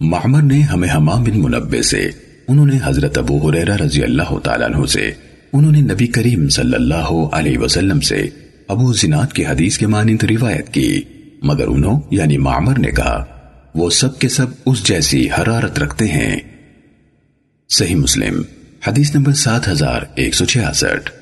محمد نے ہمیں حمام بن منبع سے، انہوں نے حضرت ابو حریرہ رضی اللہ تعالیٰ عنہ سے، انہوں نے نبی کریم صلی اللہ علیہ وسلم سے ابو زناد کی حدیث کے مانند روایت کی۔ مگر انہوں یعنی معمر نے کہا، وہ سب کے سب اس جیسی حرارت رکھتے ہیں۔ صحیح مسلم، حدیث نمبر سات ہزار ایک سو چھیاسٹھ۔